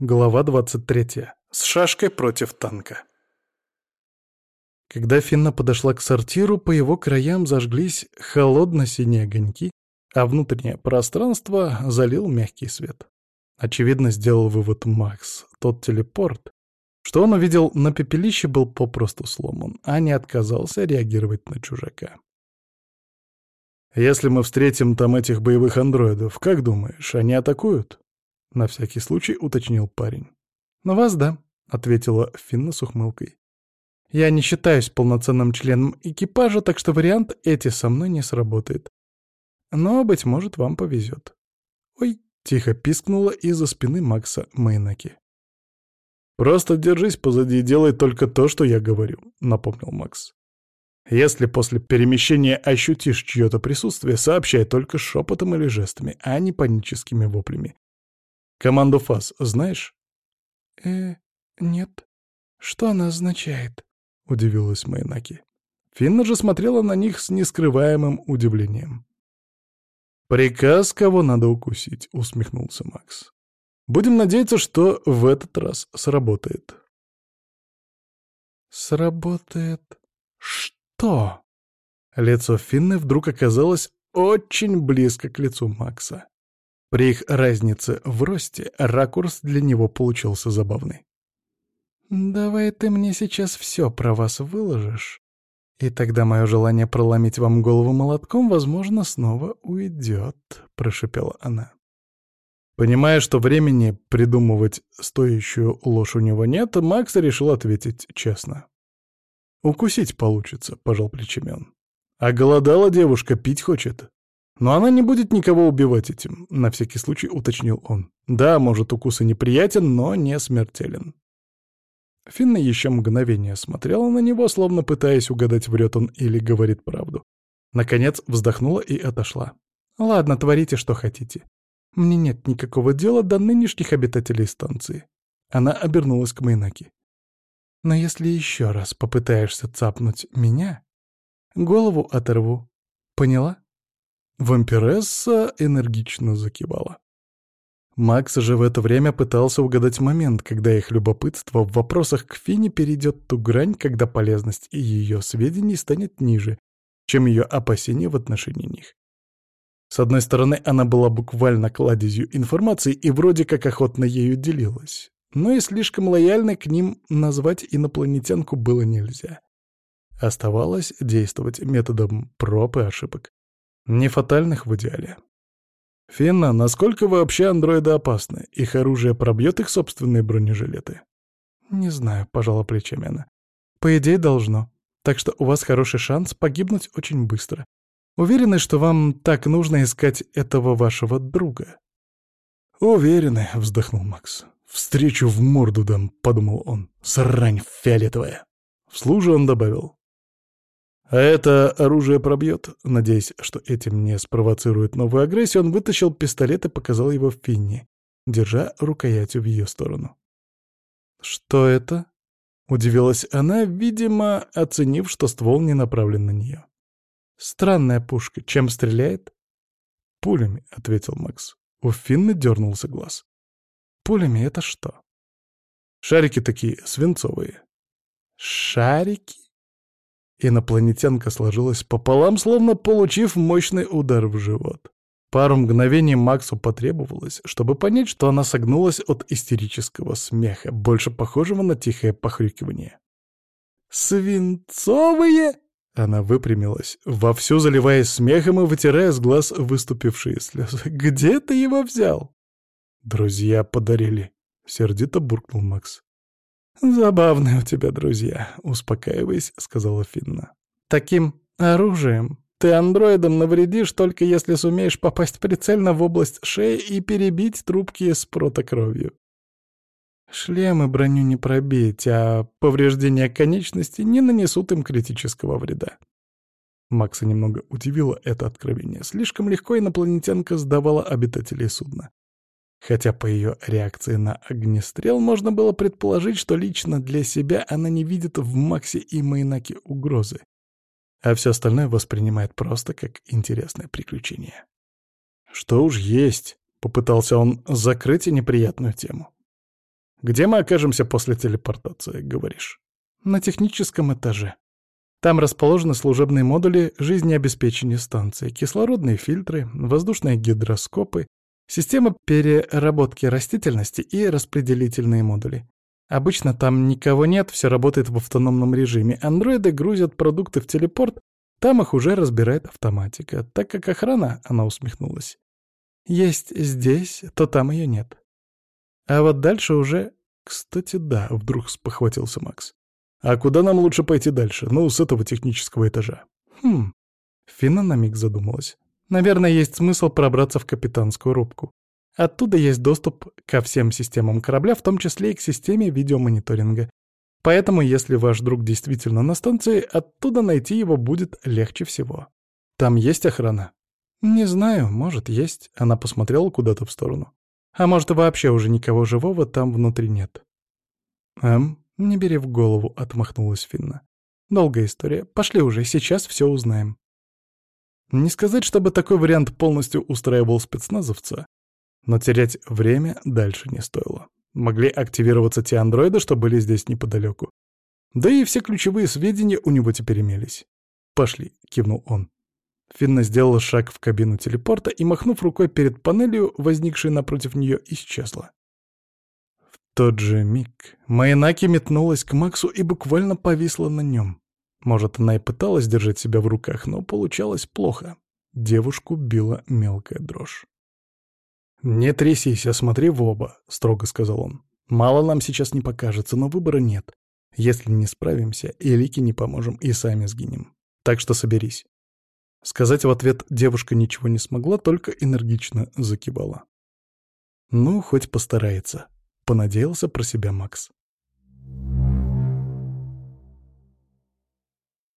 Глава 23. С шашкой против танка. Когда Финна подошла к сортиру, по его краям зажглись холодно-синие огоньки, а внутреннее пространство залил мягкий свет. Очевидно, сделал вывод Макс. Тот телепорт, что он увидел на пепелище, был попросту сломан, а не отказался реагировать на чужака. «Если мы встретим там этих боевых андроидов, как думаешь, они атакуют?» — на всякий случай уточнил парень. «На вас да», — ответила Финна с ухмылкой. «Я не считаюсь полноценным членом экипажа, так что вариант «эти со мной» не сработает. Но, быть может, вам повезет». «Ой», — тихо пискнула из-за спины Макса Мейнаки. «Просто держись позади и делай только то, что я говорю», — напомнил Макс. «Если после перемещения ощутишь чье-то присутствие, сообщай только шепотом или жестами, а не паническими воплями. Команду ФАС знаешь? Э, нет. Что она означает? Удивилась Майнаки. Финна же смотрела на них с нескрываемым удивлением. «Приказ, кого надо укусить», — усмехнулся Макс. «Будем надеяться, что в этот раз сработает». «Сработает что?» Лицо Финны вдруг оказалось очень близко к лицу Макса. При их разнице в росте ракурс для него получился забавный. «Давай ты мне сейчас все про вас выложишь, и тогда мое желание проломить вам голову молотком, возможно, снова уйдет», — прошепела она. Понимая, что времени придумывать стоящую ложь у него нет, Макс решил ответить честно. «Укусить получится», — пожал плечами он. «А голодала девушка, пить хочет. Но она не будет никого убивать этим, на всякий случай уточнил он. Да, может, укус и неприятен, но не смертелен. Финна еще мгновение смотрела на него, словно пытаясь угадать, врет он или говорит правду. Наконец вздохнула и отошла. «Ладно, творите, что хотите. Мне нет никакого дела до нынешних обитателей станции». Она обернулась к Майнаки. «Но если еще раз попытаешься цапнуть меня, голову оторву. Поняла?» Вампиресса энергично закивала. Макс же в это время пытался угадать момент, когда их любопытство в вопросах к Фине перейдет ту грань, когда полезность и ее сведений станет ниже, чем ее опасения в отношении них. С одной стороны, она была буквально кладезью информации и вроде как охотно ею делилась, но и слишком лояльной к ним назвать инопланетянку было нельзя. Оставалось действовать методом проб и ошибок. Не фатальных в идеале. Финна, насколько вообще андроиды опасны? Их оружие пробьет их собственные бронежилеты? Не знаю, пожала плечами она. По идее, должно. Так что у вас хороший шанс погибнуть очень быстро. Уверены, что вам так нужно искать этого вашего друга? Уверены, вздохнул Макс. Встречу в морду дам, подумал он. Срань фиолетовая. Вслух он добавил. А это оружие пробьет. Надеясь, что этим не спровоцирует новую агрессию, он вытащил пистолет и показал его Финни, держа рукоятью в ее сторону. «Что это?» — удивилась она, видимо, оценив, что ствол не направлен на нее. «Странная пушка. Чем стреляет?» «Пулями», — ответил Макс. У Финны дернулся глаз. «Пулями это что?» «Шарики такие, свинцовые». «Шарики?» Инопланетянка сложилась пополам, словно получив мощный удар в живот. Пару мгновений Максу потребовалось, чтобы понять, что она согнулась от истерического смеха, больше похожего на тихое похрюкивание. «Свинцовые?» Она выпрямилась, вовсю заливаясь смехом и вытирая с глаз выступившие слезы. «Где ты его взял?» «Друзья подарили», — сердито буркнул Макс. «Забавные у тебя друзья», — успокаиваясь, сказала Финна. «Таким оружием ты андроидом навредишь, только если сумеешь попасть прицельно в область шеи и перебить трубки с протокровью. Шлем и броню не пробить, а повреждения конечности не нанесут им критического вреда». Макса немного удивило это откровение. Слишком легко инопланетянка сдавала обитателей судна. Хотя по ее реакции на огнестрел можно было предположить, что лично для себя она не видит в Максе и Майнаке угрозы, а все остальное воспринимает просто как интересное приключение. «Что уж есть», — попытался он закрыть неприятную тему. Где мы окажемся после телепортации, говоришь? На техническом этаже. Там расположены служебные модули жизнеобеспечения станции, кислородные фильтры, воздушные гидроскопы, система переработки растительности и распределительные модули. Обычно там никого нет, все работает в автономном режиме. Андроиды грузят продукты в телепорт, там их уже разбирает автоматика. Так как охрана, она усмехнулась, есть здесь, то там ее нет. А вот дальше уже... Кстати, да, вдруг спохватился Макс. А куда нам лучше пойти дальше? Ну, с этого технического этажа. Хм. Фина на миг задумалась. Наверное, есть смысл пробраться в капитанскую рубку. Оттуда есть доступ ко всем системам корабля, в том числе и к системе видеомониторинга. Поэтому, если ваш друг действительно на станции, оттуда найти его будет легче всего. Там есть охрана? Не знаю, может, есть. Она посмотрела куда-то в сторону. А может, вообще уже никого живого там внутри нет. Эм, не бери в голову, отмахнулась Финна. Долгая история. Пошли уже, сейчас все узнаем. Не сказать, чтобы такой вариант полностью устраивал спецназовца, но терять время дальше не стоило. Могли активироваться те андроиды, что были здесь неподалеку. Да и все ключевые сведения у него теперь имелись. «Пошли», — кивнул он. Финна сделала шаг в кабину телепорта и, махнув рукой перед панелью, возникшей напротив нее, исчезла. В тот же миг Майнаки метнулась к Максу и буквально повисла на нем. Может, она и пыталась держать себя в руках, но получалось плохо. Девушку била мелкая дрожь. «Не трясись, а смотри в оба», — строго сказал он. «Мало нам сейчас не покажется, но выбора нет. Если не справимся, и Лике не поможем, и сами сгинем. Так что соберись». Сказать в ответ девушка ничего не смогла, только энергично закивала. «Ну, хоть постарается», — понадеялся про себя Макс.